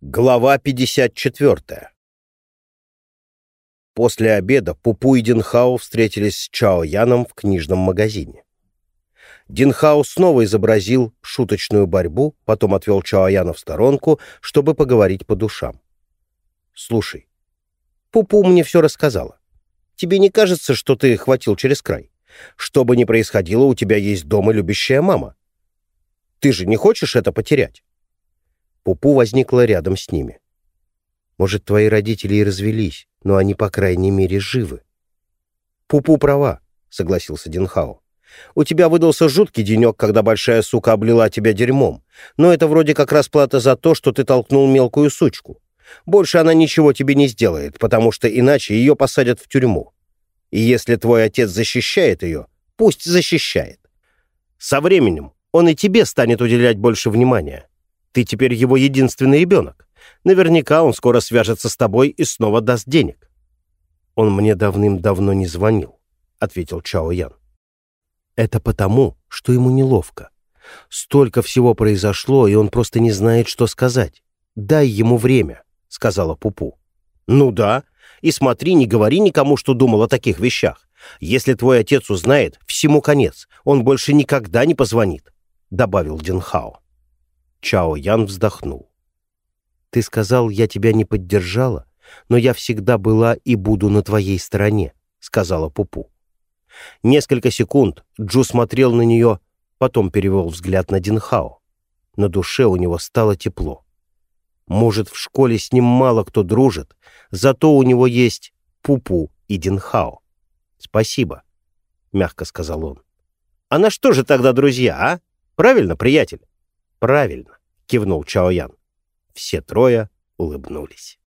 Глава 54. После обеда Пупу и Динхао встретились с Чао Яном в книжном магазине. Динхао снова изобразил шуточную борьбу, потом отвел Чао Яна в сторонку, чтобы поговорить по душам. «Слушай, Пупу мне все рассказала. Тебе не кажется, что ты хватил через край? Что бы ни происходило, у тебя есть дома любящая мама. Ты же не хочешь это потерять?» Пупу возникла рядом с ними. «Может, твои родители и развелись, но они, по крайней мере, живы». «Пупу права», — согласился Динхао. «У тебя выдался жуткий денек, когда большая сука облила тебя дерьмом, но это вроде как расплата за то, что ты толкнул мелкую сучку. Больше она ничего тебе не сделает, потому что иначе ее посадят в тюрьму. И если твой отец защищает ее, пусть защищает. Со временем он и тебе станет уделять больше внимания. Ты теперь его единственный ребенок. Наверняка он скоро свяжется с тобой и снова даст денег». «Он мне давным-давно не звонил», — ответил Чао Ян. «Это потому, что ему неловко. Столько всего произошло, и он просто не знает, что сказать. Дай ему время», — сказала Пупу. «Ну да. И смотри, не говори никому, что думал о таких вещах. Если твой отец узнает, всему конец. Он больше никогда не позвонит», — добавил Динхао. Чао Ян вздохнул. «Ты сказал, я тебя не поддержала, но я всегда была и буду на твоей стороне», — сказала Пупу. Несколько секунд Джу смотрел на нее, потом перевел взгляд на Динхао. На душе у него стало тепло. Может, в школе с ним мало кто дружит, зато у него есть Пупу и Динхао. «Спасибо», — мягко сказал он. «А на что же тогда друзья, а? Правильно, приятель?» «Правильно», — кивнул Чао Ян. Все трое улыбнулись.